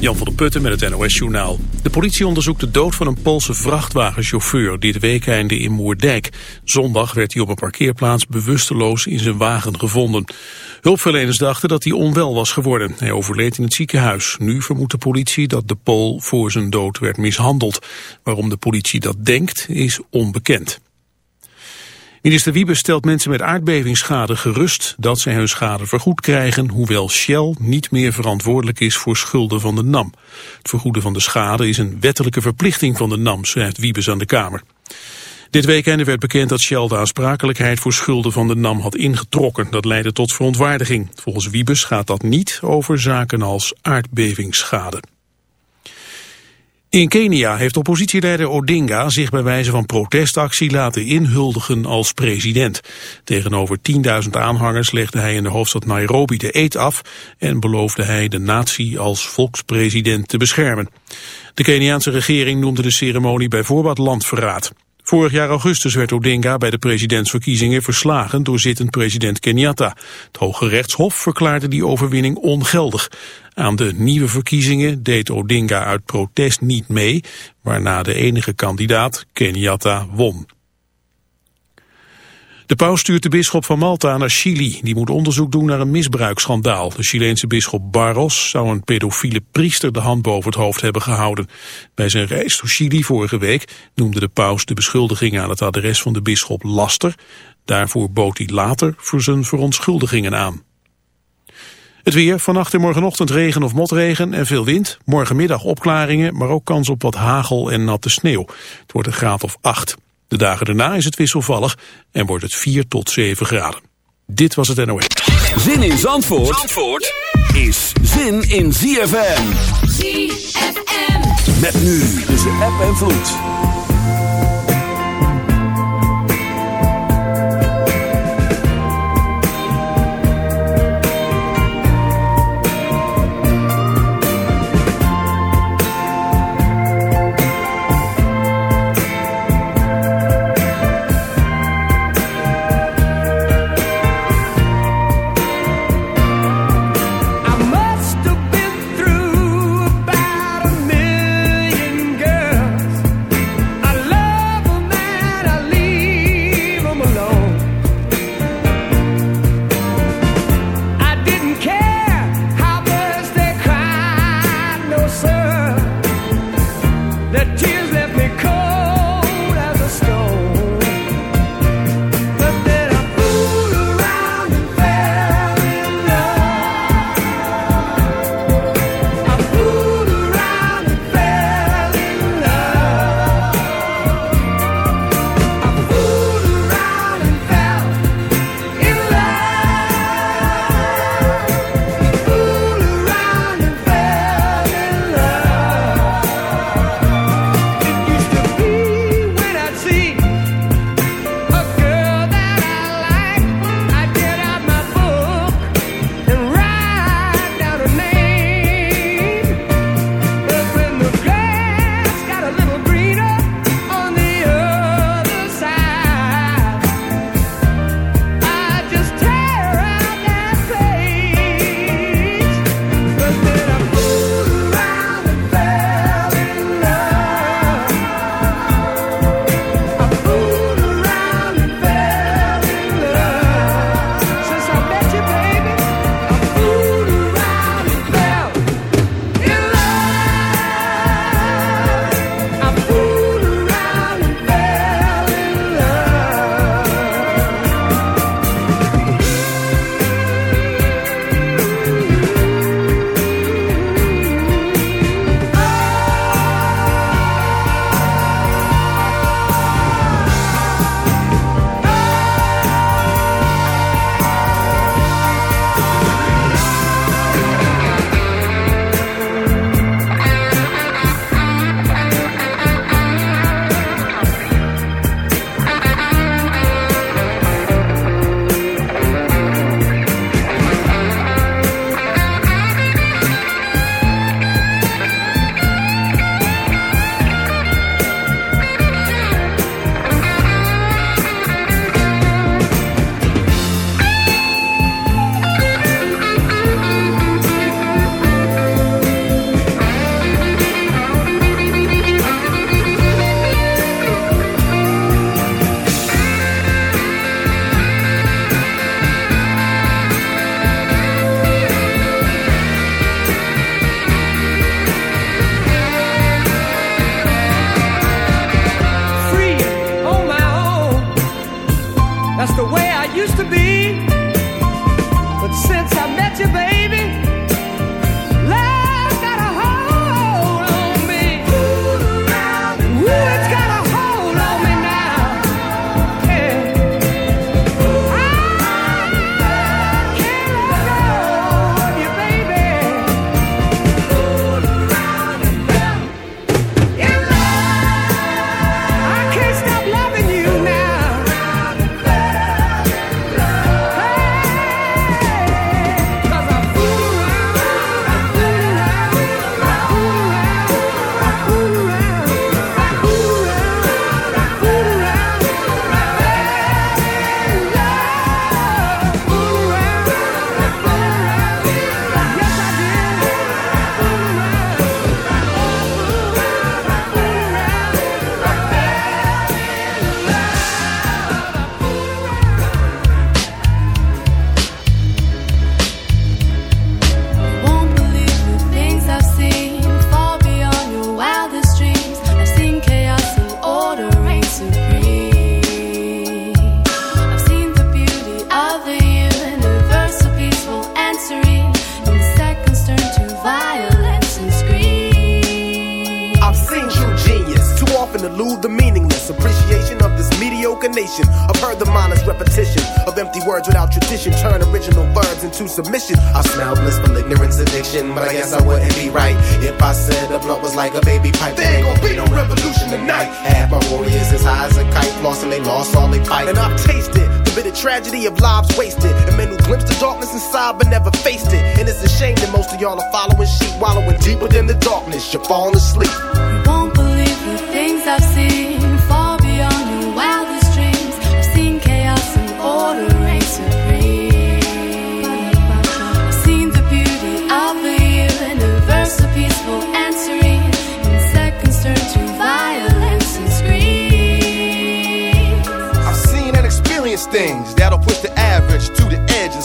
Jan van der Putten met het NOS-journaal. De politie onderzoekt de dood van een Poolse vrachtwagenchauffeur dit weekende in Moerdijk. Zondag werd hij op een parkeerplaats bewusteloos in zijn wagen gevonden. Hulpverleners dachten dat hij onwel was geworden. Hij overleed in het ziekenhuis. Nu vermoedt de politie dat de Pool voor zijn dood werd mishandeld. Waarom de politie dat denkt is onbekend. Minister Wiebes stelt mensen met aardbevingsschade gerust dat zij hun schade vergoed krijgen, hoewel Shell niet meer verantwoordelijk is voor schulden van de NAM. Het vergoeden van de schade is een wettelijke verplichting van de NAM, schrijft Wiebes aan de Kamer. Dit weekende werd bekend dat Shell de aansprakelijkheid voor schulden van de NAM had ingetrokken. Dat leidde tot verontwaardiging. Volgens Wiebes gaat dat niet over zaken als aardbevingsschade. In Kenia heeft oppositieleider Odinga zich bij wijze van protestactie laten inhuldigen als president. Tegenover 10.000 aanhangers legde hij in de hoofdstad Nairobi de eed af en beloofde hij de natie als volkspresident te beschermen. De Keniaanse regering noemde de ceremonie bij voorbaat landverraad. Vorig jaar augustus werd Odinga bij de presidentsverkiezingen verslagen door zittend president Kenyatta. Het Hoge Rechtshof verklaarde die overwinning ongeldig. Aan de nieuwe verkiezingen deed Odinga uit protest niet mee, waarna de enige kandidaat, Kenyatta, won. De paus stuurt de bisschop van Malta naar Chili. Die moet onderzoek doen naar een misbruiksschandaal. De Chileense bisschop Barros zou een pedofiele priester de hand boven het hoofd hebben gehouden. Bij zijn reis door Chili vorige week noemde de paus de beschuldigingen aan het adres van de bisschop laster. Daarvoor bood hij later voor zijn verontschuldigingen aan. Het weer, vannacht en morgenochtend regen of motregen en veel wind. Morgenmiddag opklaringen, maar ook kans op wat hagel en natte sneeuw. Het wordt een graad of 8. De dagen daarna is het wisselvallig en wordt het 4 tot 7 graden. Dit was het NOS. Zin in Zandvoort, Zandvoort is zin in ZFM. ZFM. Met nu tussen app en vloed.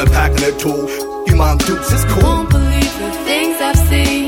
and packing a tool. You mom dukes, it's cool. Won't believe the things I've seen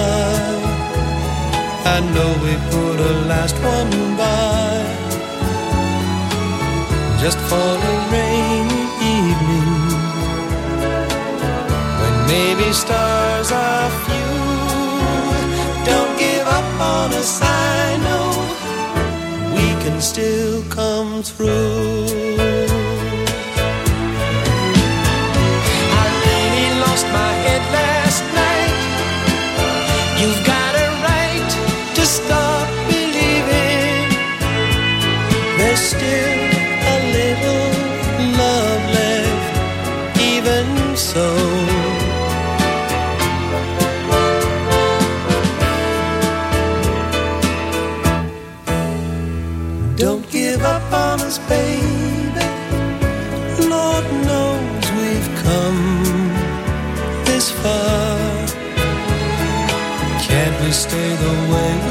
We put a last one by just for a rainy evening when maybe stars are few. Don't give up on us, I know we can still come through. 的微。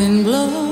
wind blows.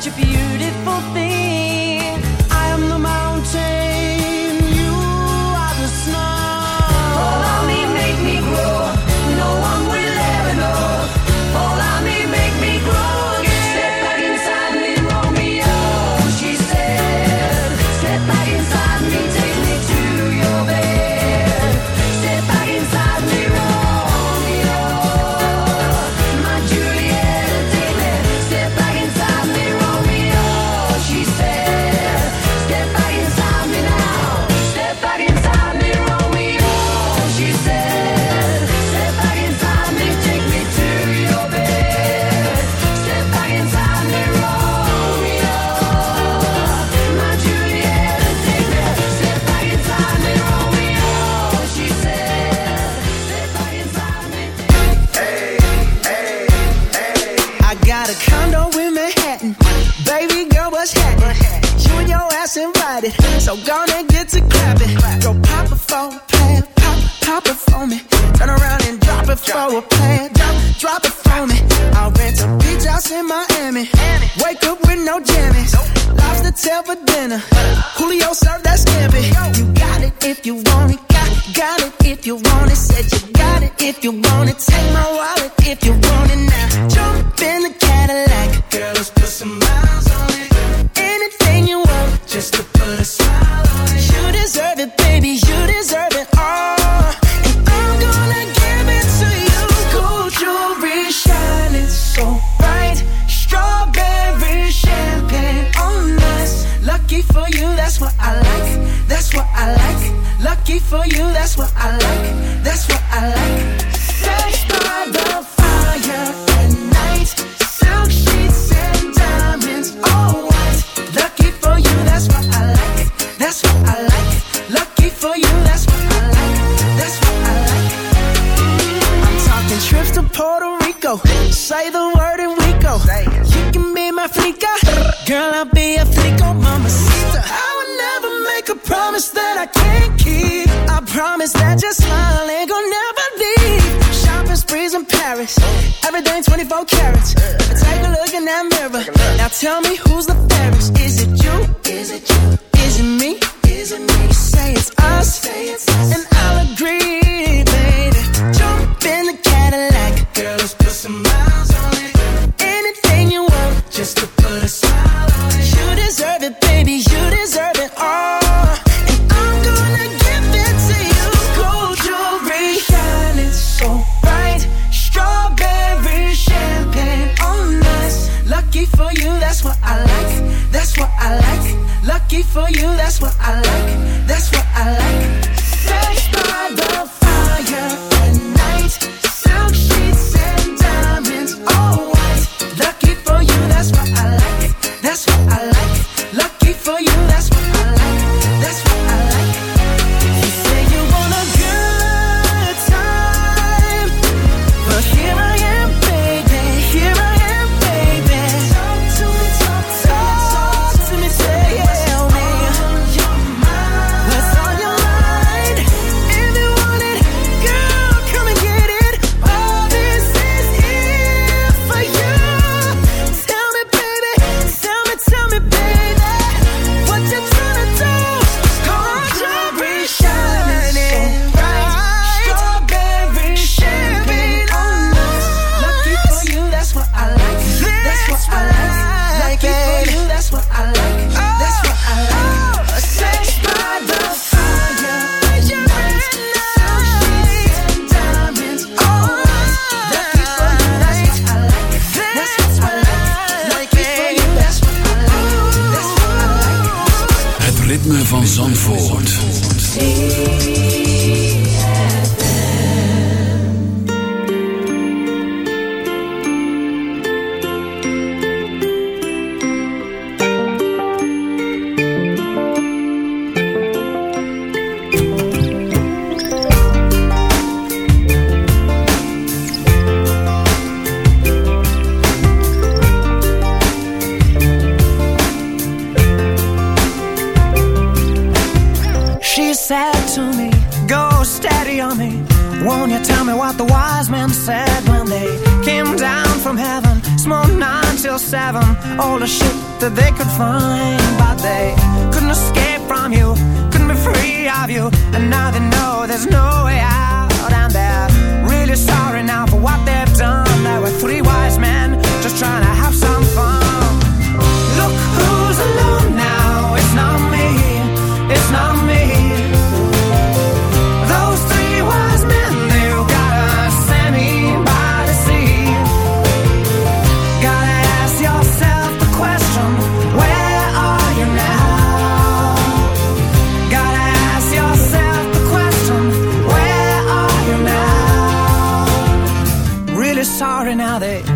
Step back inside me,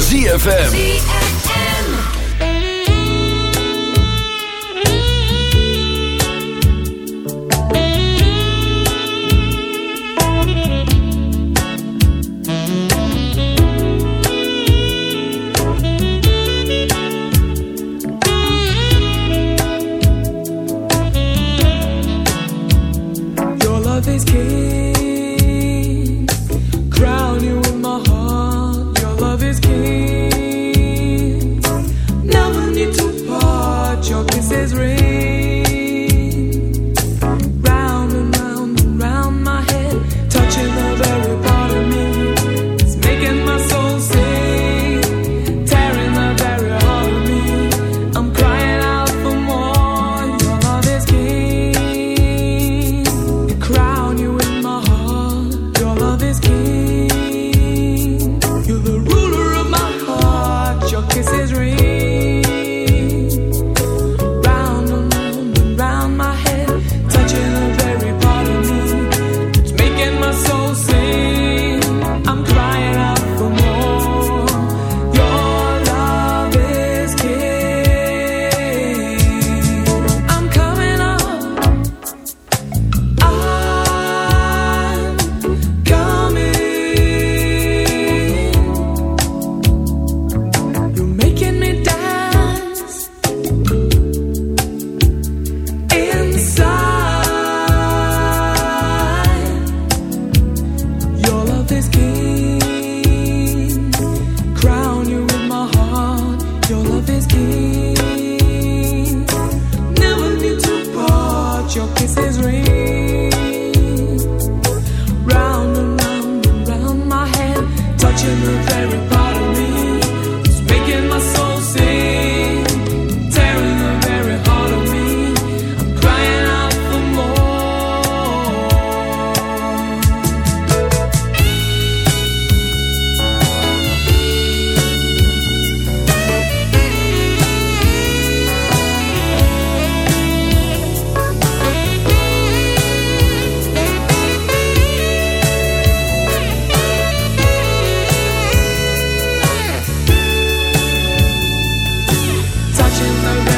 ZFM. watching the rain.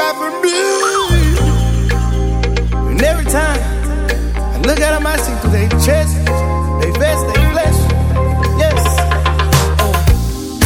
Got for me. And every time I look at them, I see through their chest, they vest,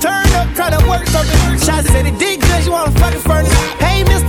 turn up, try to work something. Shots said it did good, you wanna fucking furnace. Hey, mister,